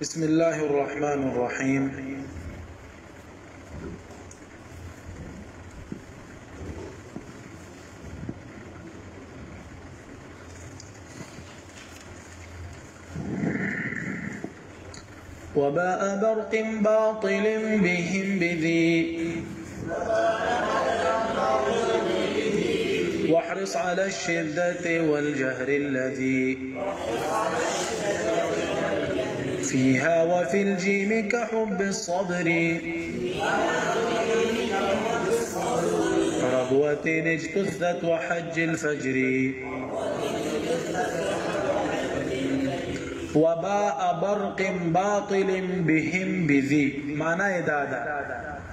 بسم الله الرحمن الرحيم وباء برق باطل بهم بذي واحرص على الشدة والجهر الذي فيها وفي الجيم كحب الصبر ربوة اجتثت وحج الفجر وباء برق باطل بهم بذي معنى دادا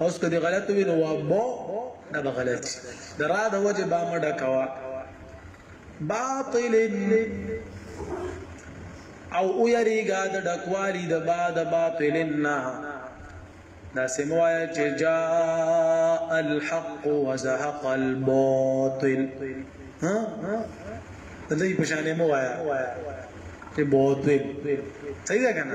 اوس کدی غلط وی نو وابو دا به غلط د را د وجه با مډه کوا باطل او او یریګا د ډکوالی د با د باطل نه دا سموایا چې جاء الحق وزهق الباطل ها د دې په شان مو وایا چې باطل صحیح ده کنه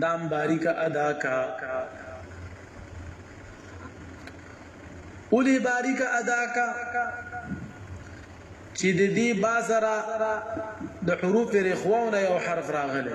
دام باریک ادا کا اولی باریک ادا کا چې د دې بازرا د حروف رخواونه یو حرف راغلی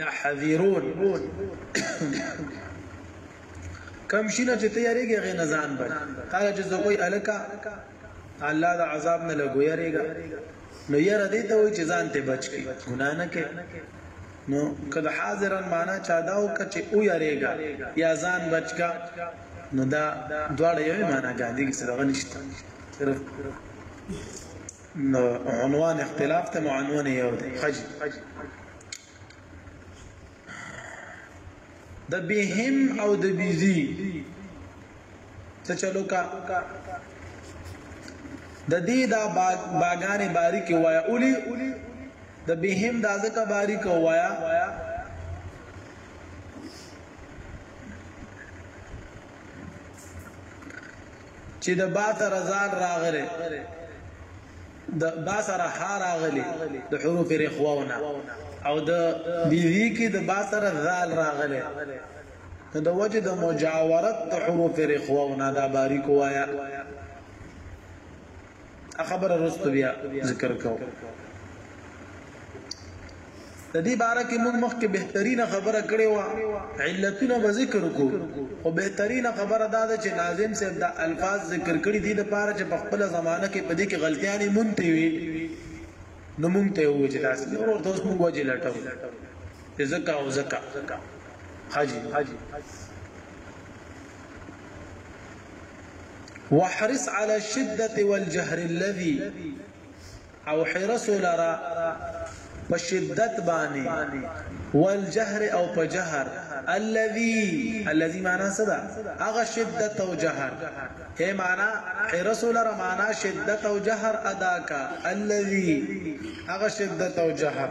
یا حذرون کم شینه چې تیاریږي غي نزان بچ قال چې زه کوئی الکا الله د عذاب نه لګویریږي نو یره دې ته وای چې ځان ته بچ کی ګنا نه کې نو کله حاضرا معنا چا دا او کچ او یریګا یا ځان بچکا نو دا دواړه یو معنا ګاندې کې څه غنښت صرف نو عنوان اختلاف ته معنون یو دی خجی د بهم او د بیزی څه چلو کا د دې دا باغانې باری کې وایا اولی د بهم دا ځکه باری کې وایا چې د با سره ځان راغره د با سره ها راغلی د حروف رخواونه او د بیوی کې د با سره ذال راغلی نو د وجه د مجاورت د حروف رخواونه دا باریک وایا خبره رسته بیا ذکر کوم د دې باره کې موږ مخکې بهترینه خبره کړې و علتونه به ذکر کو او بهترینه خبره دا ده چې ناظم صاحب دا الفاظ ذکر کړي دي د پاره چې په خپل زمانہ کې په دې کې غلطیاں نه مونته وي نو مونږ ته وې چې تاسو نور ورته اوس موږ وجه لټو ځکه او ځکه حاجی حاجی وحرص على الشدة والجهر الذي او حرس لرا په شدت باندې والجهر او په جهر الذي الذي معنا صدا اغه شدت او جهر اے معنا حرس لرا معنا شدت او جهر ادا کا الذي اغه شدت او جهر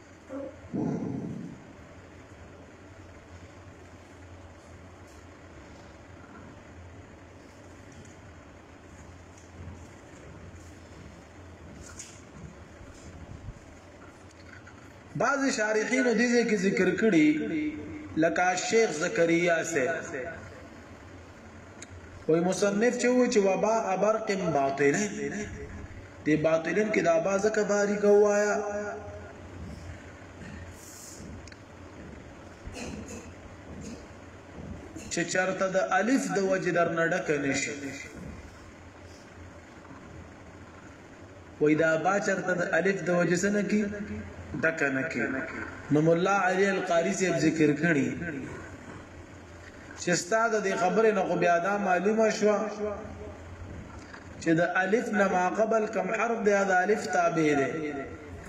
بعض شارحین دې ځکه ذکر کړي لکه شیخ زکریا سے وای مصنف چې و چې وبا ابرق باطلین دی باطلین کې دا با زکه باری گوایا چې چرته د الف د وجه در نډک نشي وای دا با چرته د الف د وجه سره کی ډکه نه کی نو مولا علی القاری صاحب ذکر کړي چې استاد د خبرې نه خو بیا دا معلومه شو چې د الف نه ما قبل کم حرف دی دا الف تابع دی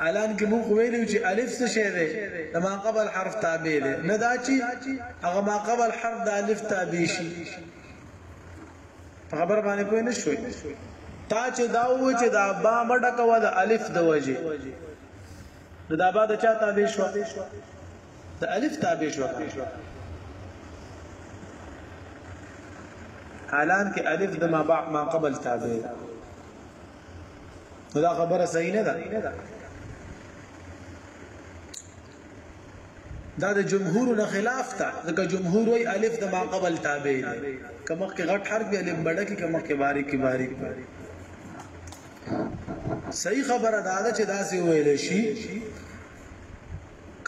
الان کې موږ ویلو چې الف څه شی دی د ما قبل حرف تابع دی نه دا چې هغه ما قبل حرف د الف تابع شي خبر باندې پوه نه شوي تا چې دا و چې دا با مډه کوه د الف د وجه نو دا با د چا تابع شو د الف تابع شو حالان کې الف د ما بعد ما قبل تابع نو دا خبره صحیح نه ده دا د جمهور نه خلاف تا ځکه جمهور وای الف د ما قبل تابع دی کما کې غټ حرف دی الف بڑا کې کما کې باریک کې باریک صحیح خبره دا ده چې دا سی ویل شي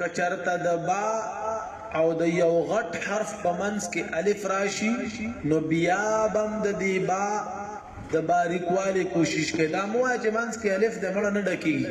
کچرته د با او د یو غټ حرف په منځ کې الف راشي نو بیا بم د دی با د باریکواله کوشش کړه دا مو چې منځ کې الف د مړ نه ډکیږي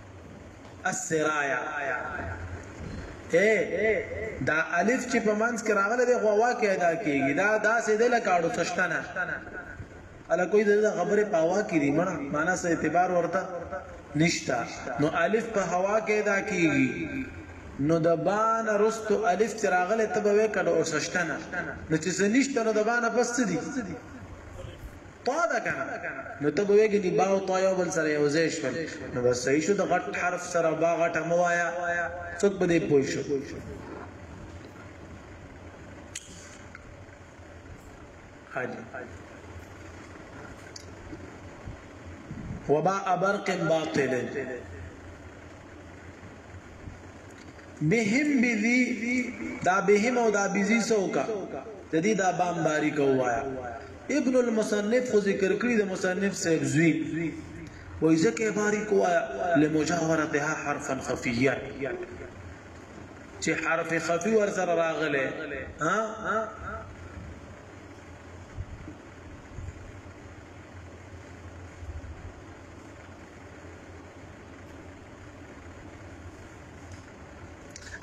السرايا اے دا الف چې په منځ کې راغله د غوا کې ادا کیږي دا داسې د لکاړو څشتنه الا کوئی د خبره په هوا کې دی مړه معنا سه اعتبار ورته نشتا نو الف په هوا کې ادا کیږي نو د بان رستو الف چې راغله ته به وکړه او څشتنه نو چې نشته نو د بان پس دي طا ده کنه نو ته به وګی دی با او طا یو بل سره یو ځای شول نو بس صحیح شو د غټ حرف سره با غټه موایا څوک به دې پوه شو حاجی وباء برق باطل بهم بذی دا بهم او دا بذی سوکا د دې دا بام باریک وایا ابن المصنف خو ذکر کړی د مصنف صاحب زوی وای ځکه باریک وایا لمجاورتها حرفا خفیا چې حرف خفي ور سره راغله ها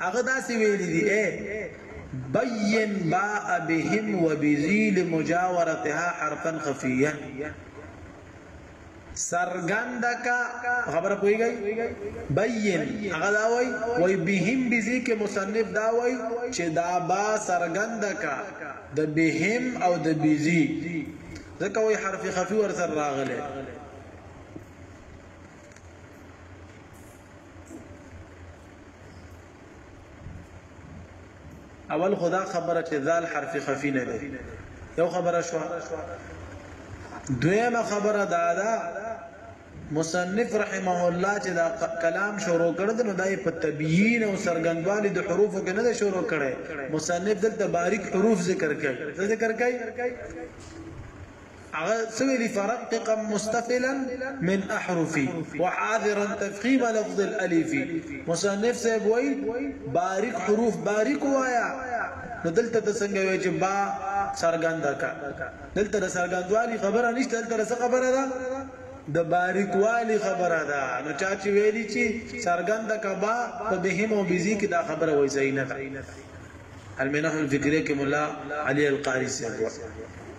هغه داسې ویلي دي اے بین باء بهم وبذیل مجاورتها حرفا خفیا سرګند کا خبره کوي گئی بین هغه دا وای وای بهم بذی کې مصنف دا وای چې دا با سرګند کا د بهم او د بذی ځکه وای حرف خفي ور سره راغله اول خدا خبره چې ذال حرف خفي نه دی یو خبره شو دویمه خبره دا ده مصنف رحمه الله چې دا کلام شروع کړ نو دای په تبیین او سرګندوالي د حروفو کې نه شروع کړي مصنف دلته باریک حروف ذکر کړي ذکر کړي هغه څه ویلي فرققا مستفلا من احرفي وحاذرا تفخيم لفظ الالف مصنف صاحب وای باریک حروف باریک وایا نو دلته د څنګه وی چې با سرګند کا دلته د سرګندوالي خبره نشته دلته څه خبره ده د باریکوالی خبره ده نو چا چې ویلي چې سرګند کا با په بهم او بيزي کې دا خبره وای زینه المنه الفکریه کې مولا علي القاری صاحب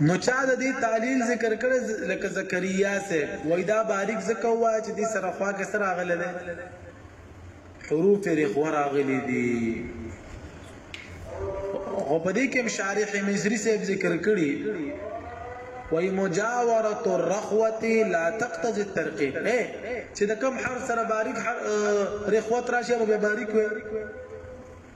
نو چا د دې تعلیل ذکر کړي لکه زکریا سه وای دا باریک زکه وا چې دې سره خوا کې سره غل ده حروف یې خور غلي دي او په دې کې شارح مصری سه ذکر کړي وای مجاوره الرخوه لا تقتضي الترقيق اے چې د کم حرف سره باریک رخوت راشي به باریک وي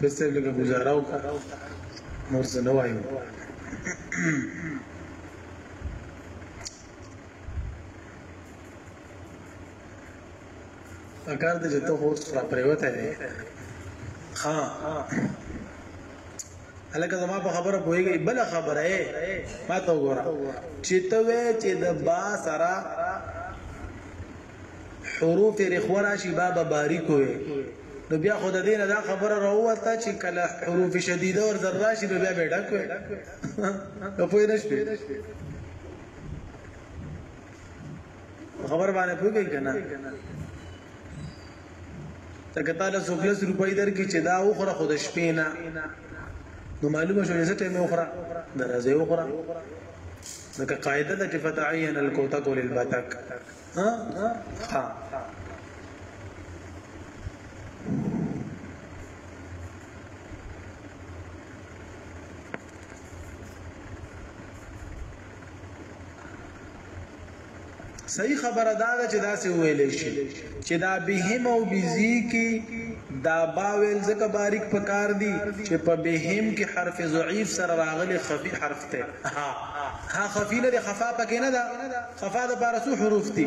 خپل څه لږه گزاره وکړه نور څه نه وایو اگر د جته هوس را پریوته دی ها هلکه زما په خبره پوهیږي بل خبره ای ما ته وګوره چې ته وې چې د با سره حروف رخوه راشي با به باریک وې نو بیا خود دینه دا خبره راوته چې کله حروف شدیده ور ذر راشي نو بیا به ډک وې په پوه نشته خبر باندې پوهیږي کنه ځکه تعالی څوک لس روپۍ درکې چې دا وخوره خو د شپې نه نو معلومه شو چې ټیم وخوره د ورځې وخوره ځکه قاعده ده چې فتعین الکوتک للبتک ها ها صحیح خبره دا ده چې دا څه ویل شي چې دا بهم او بزی کې دا باویل ځکه باریک پکار دي چې په بهم کې حرف ضعیف سره راغلي خفي حرف ته ها ها خفي نه خفا پکې نه ده خفا د بارسو حروف دي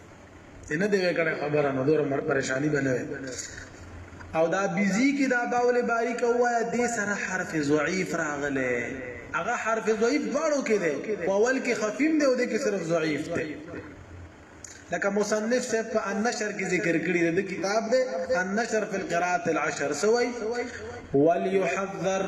چې نه دی وکړه خبره نو دور مر پریشانی بنه او دا بیزی کې دا باول باری کوایا دې سره حرف ضعیف راغله هغه حرف ضعیف دواړو کې دی او اول کې خفیم دی او دې کې صرف ضعیف دی لکه مصنف صاحب په النشر کې ذکر کړی دی کتاب دی النشر فی القراءات العشر سوی وليحذر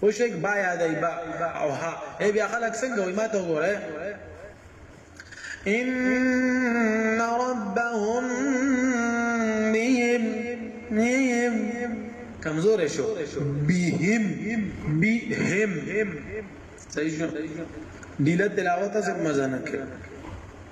خوشک با یادای با او ها ای بیا خلک څنګه وای ما ته وګوره ان ربهم بهم بهم کمزور شو بهم بهم صحیح شو دیلت تلاوت سره مزه نه کړ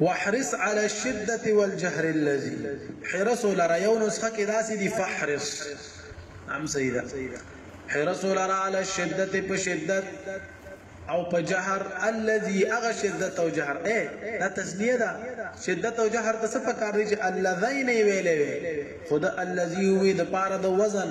واحرص علی الشدة والجهر الذي حرص لرا یو نسخه کې داسې دي فحرص هم صحیح ده حرص لرا علی الشدة په شدت او په جهر الذي اغه شدت او جهر اے دا تسنیه ده شدت او جهر د څه په کار دی چې الذين ویلې وي خدا الذي وي د پاره د وزن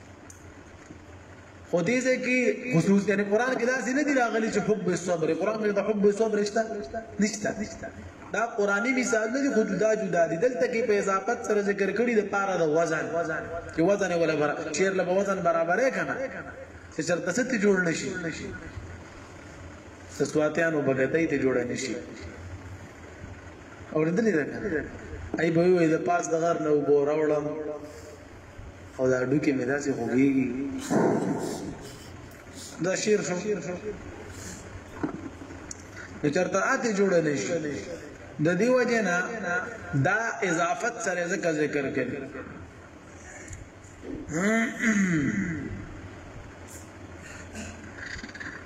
خو دې ځای کې خصوص یعنی قران کې داسې نه دی راغلی چې حب الصبر قران کې د حب الصبر نشته نشته دا قرآنی مثال نه دی خو جدا جدا دي دلته کې په اضافت سره ذکر کړی د پاره د وزن چې وزن ولا برابر چیر له وزن برابرې کنه چې چرته ست جوړ نشي سسواتیانو بغتای ته جوړ نشي اوریدلې ده ای به وي د پاس د غر نو بو راوړم او دا ډوکې مې داسې خوږېږي دا شعر شو نو چېرته اته جوړه نه شي د دې وجه نه دا اضافت سره ذکر ذکر کړي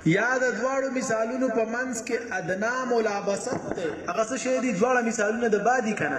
یا د دواړو مثالونو په منځ کې ادنا ملابست ده هغه څه شی دي دواړه مثالونه د بادي کنه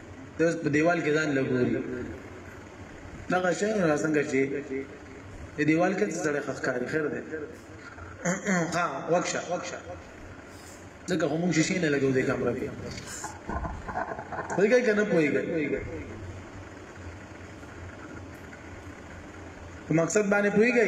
ته په دیوال کې ځان لګوري دغه شی را څنګه چې د دیوال کې سره خخکاری خیر دی ها وکشه ځکه هم موږ شي نه لګو د کمره کې پوهیږي کنه پوهیږي په مقصد باندې پوهیږي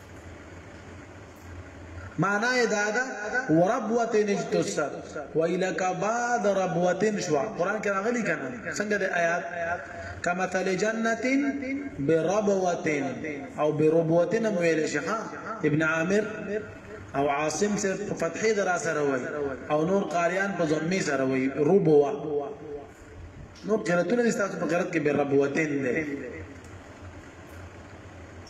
معنا یې دا ده وربوتن اجتثت ویلک بعد ربوتن شو قران کې راغلی کنه څنګه د آیات کمثل جنت بربوتن او بربوتن ویل شي ها ابن عامر او عاصم سے فتحې درا سره وای او نور قاریان په ضمه سره وای ربوا نور قراتونه دي تاسو په قرات کې بربوتن دي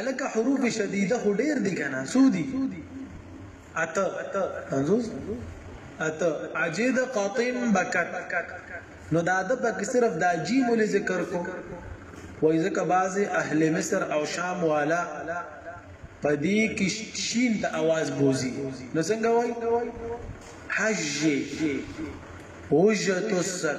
الکه حروف شدیده خو ډیر دي کنه سو دي اته پنځوس اته عجید قطم بکت نو دا د پک صرف دا جیم ول ذکر کو وای ځکه بعض اهل مصر او شام والا پدې کې شین ته आवाज بوزي نو څنګه وای حج وجت السر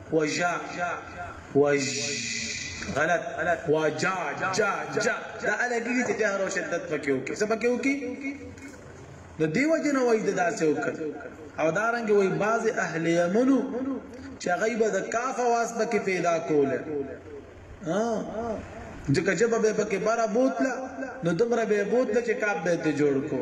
وجا وج غلط وجا جا جا دا الګی چې جهر او شدت پکې وکي څه پکې وکي نو دیو جن وای د داسې وکړ او دارنګ وای باز اهل یمنو چې غیبه د کاف واس پکې پیدا کوله ها ځکه جبه به پکې بارا بوتله نو دمر به بوتله چې کاف به ته جوړ کو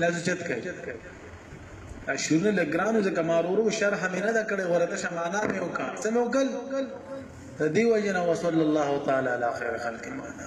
لازم چت کړئ شونه لګرانو ځکه مارورو شرح مې نه دا کړې ورته شمانا مې وکړ سمې وکړ د دې وجنه وصلی الله تعالی علی خیر خلق محمد